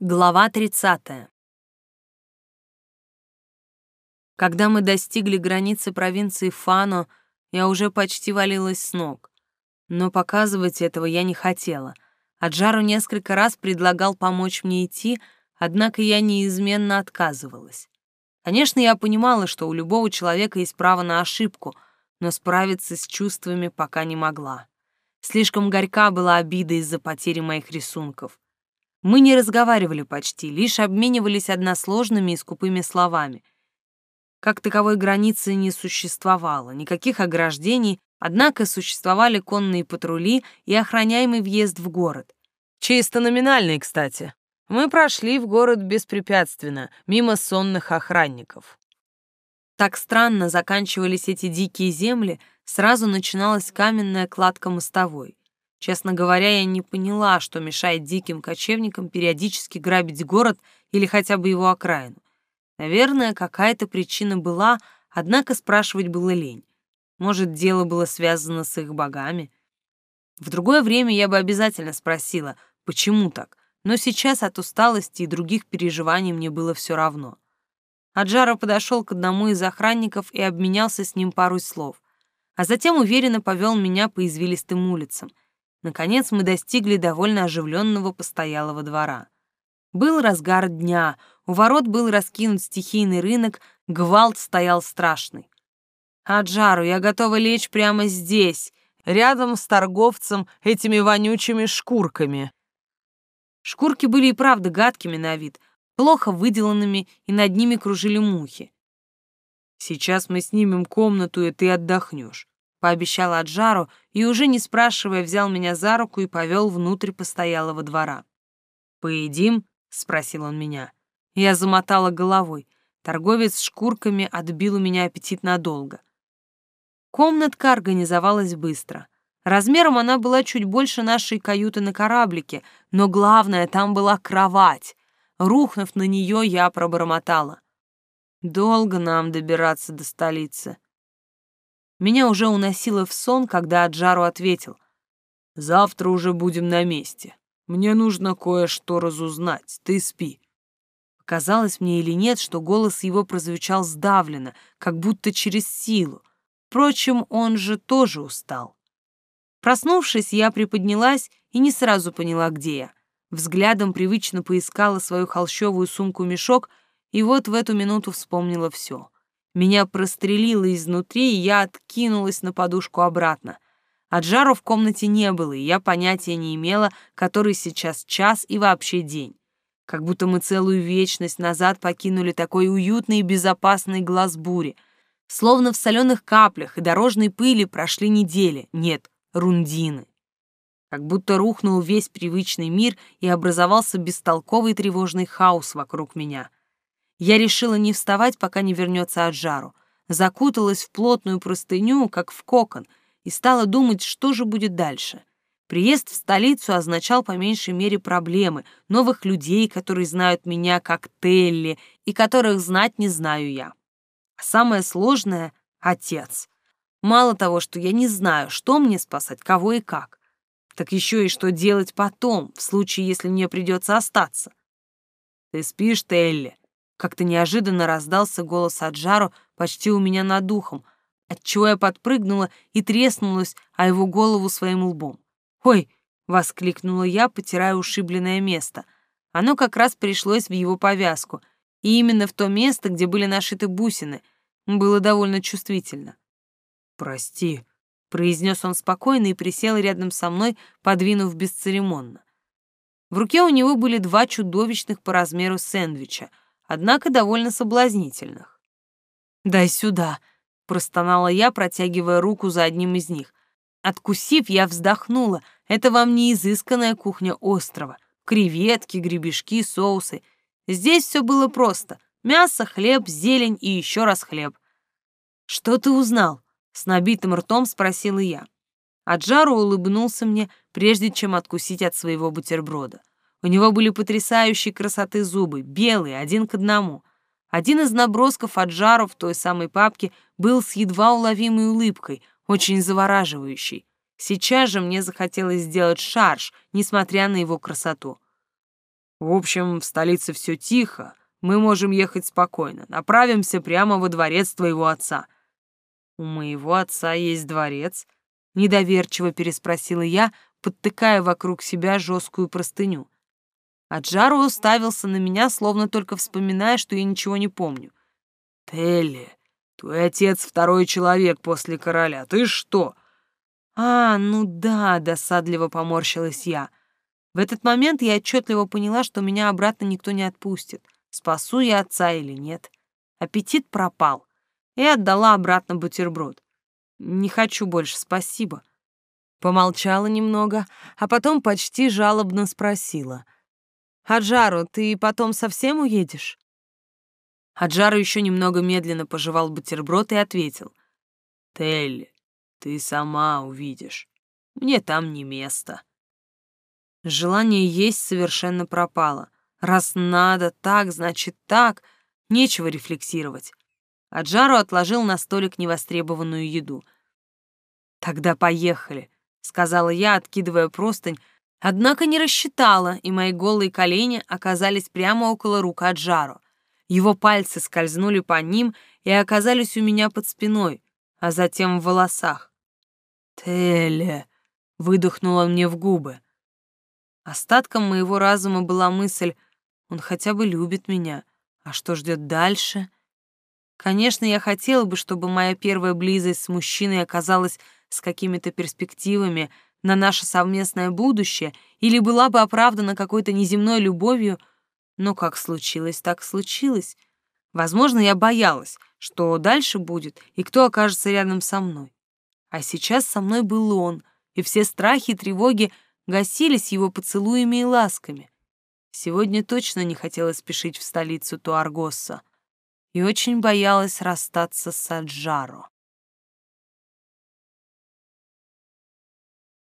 Глава 30. Когда мы достигли границы провинции Фано, я уже почти валилась с ног. Но показывать этого я не хотела. Аджару несколько раз предлагал помочь мне идти, однако я неизменно отказывалась. Конечно, я понимала, что у любого человека есть право на ошибку, но справиться с чувствами пока не могла. Слишком горька была обида из-за потери моих рисунков. Мы не разговаривали почти, лишь обменивались односложными и скупыми словами. Как таковой границы не существовало, никаких ограждений, однако существовали конные патрули и охраняемый въезд в город. Чисто номинальный, кстати. Мы прошли в город беспрепятственно, мимо сонных охранников. Так странно заканчивались эти дикие земли, сразу начиналась каменная кладка мостовой. Честно говоря, я не поняла, что мешает диким кочевникам периодически грабить город или хотя бы его окраину. Наверное, какая-то причина была, однако спрашивать было лень. Может, дело было связано с их богами? В другое время я бы обязательно спросила, почему так, но сейчас от усталости и других переживаний мне было все равно. Аджара подошел к одному из охранников и обменялся с ним парой слов, а затем уверенно повел меня по извилистым улицам — Наконец мы достигли довольно оживленного постоялого двора. Был разгар дня, у ворот был раскинут стихийный рынок, гвалт стоял страшный. «Аджару, я готова лечь прямо здесь, рядом с торговцем этими вонючими шкурками». Шкурки были и правда гадкими на вид, плохо выделанными, и над ними кружили мухи. «Сейчас мы снимем комнату, и ты отдохнешь пообещал Аджару и, уже не спрашивая, взял меня за руку и повел внутрь постоялого двора. «Поедим?» — спросил он меня. Я замотала головой. Торговец с шкурками отбил у меня аппетит надолго. Комнатка организовалась быстро. Размером она была чуть больше нашей каюты на кораблике, но главное, там была кровать. Рухнув на нее, я пробормотала. «Долго нам добираться до столицы». Меня уже уносило в сон, когда Аджару ответил. «Завтра уже будем на месте. Мне нужно кое-что разузнать. Ты спи». Казалось мне или нет, что голос его прозвучал сдавленно, как будто через силу. Впрочем, он же тоже устал. Проснувшись, я приподнялась и не сразу поняла, где я. Взглядом привычно поискала свою холщовую сумку-мешок, и вот в эту минуту вспомнила все — меня прострелило изнутри, и я откинулась на подушку обратно. От жару в комнате не было, и я понятия не имела, который сейчас час и вообще день. Как будто мы целую вечность назад покинули такой уютный и безопасный глаз бури. Словно в соленых каплях и дорожной пыли прошли недели, нет, рундины. Как будто рухнул весь привычный мир и образовался бестолковый тревожный хаос вокруг меня — я решила не вставать, пока не вернется от жару. Закуталась в плотную простыню, как в кокон, и стала думать, что же будет дальше. Приезд в столицу означал по меньшей мере проблемы, новых людей, которые знают меня как Телли, и которых знать не знаю я. А самое сложное — отец. Мало того, что я не знаю, что мне спасать, кого и как, так еще и что делать потом, в случае, если мне придется остаться. «Ты спишь, Телли?» Как-то неожиданно раздался голос Аджару почти у меня над духом, отчего я подпрыгнула и треснулась о его голову своим лбом. «Ой!» — воскликнула я, потирая ушибленное место. Оно как раз пришлось в его повязку, и именно в то место, где были нашиты бусины, было довольно чувствительно. «Прости», — произнес он спокойно и присел рядом со мной, подвинув бесцеремонно. В руке у него были два чудовищных по размеру сэндвича — однако довольно соблазнительных. «Дай сюда», — простонала я, протягивая руку за одним из них. Откусив, я вздохнула. Это вам не изысканная кухня острова. Креветки, гребешки, соусы. Здесь все было просто. Мясо, хлеб, зелень и еще раз хлеб. «Что ты узнал?» — с набитым ртом спросила я. Аджару улыбнулся мне, прежде чем откусить от своего бутерброда. У него были потрясающие красоты зубы, белые, один к одному. Один из набросков от жару в той самой папке был с едва уловимой улыбкой, очень завораживающей. Сейчас же мне захотелось сделать шарж, несмотря на его красоту. В общем, в столице все тихо, мы можем ехать спокойно. Направимся прямо во дворец твоего отца». «У моего отца есть дворец?» — недоверчиво переспросила я, подтыкая вокруг себя жесткую простыню. Аджару уставился на меня, словно только вспоминая, что я ничего не помню. «Телли, твой отец второй человек после короля. Ты что?» «А, ну да», — досадливо поморщилась я. В этот момент я отчетливо поняла, что меня обратно никто не отпустит. Спасу я отца или нет. Аппетит пропал. И отдала обратно бутерброд. Не хочу больше, спасибо. Помолчала немного, а потом почти жалобно спросила. «Аджару, ты потом совсем уедешь?» Аджару еще немного медленно пожевал бутерброд и ответил. «Телли, ты сама увидишь. Мне там не место». Желание есть совершенно пропало. Раз надо так, значит так, нечего рефлексировать. Аджару отложил на столик невостребованную еду. «Тогда поехали», — сказала я, откидывая простынь, однако не рассчитала, и мои голые колени оказались прямо около рук Аджару. Его пальцы скользнули по ним и оказались у меня под спиной, а затем в волосах. «Теле!» — выдохнула мне в губы. Остатком моего разума была мысль, он хотя бы любит меня, а что ждет дальше? Конечно, я хотела бы, чтобы моя первая близость с мужчиной оказалась с какими-то перспективами на наше совместное будущее или была бы оправдана какой-то неземной любовью, но как случилось, так случилось. Возможно, я боялась, что дальше будет и кто окажется рядом со мной. А сейчас со мной был он, и все страхи и тревоги гасились его поцелуями и ласками. Сегодня точно не хотела спешить в столицу Туаргоса и очень боялась расстаться с Аджаро.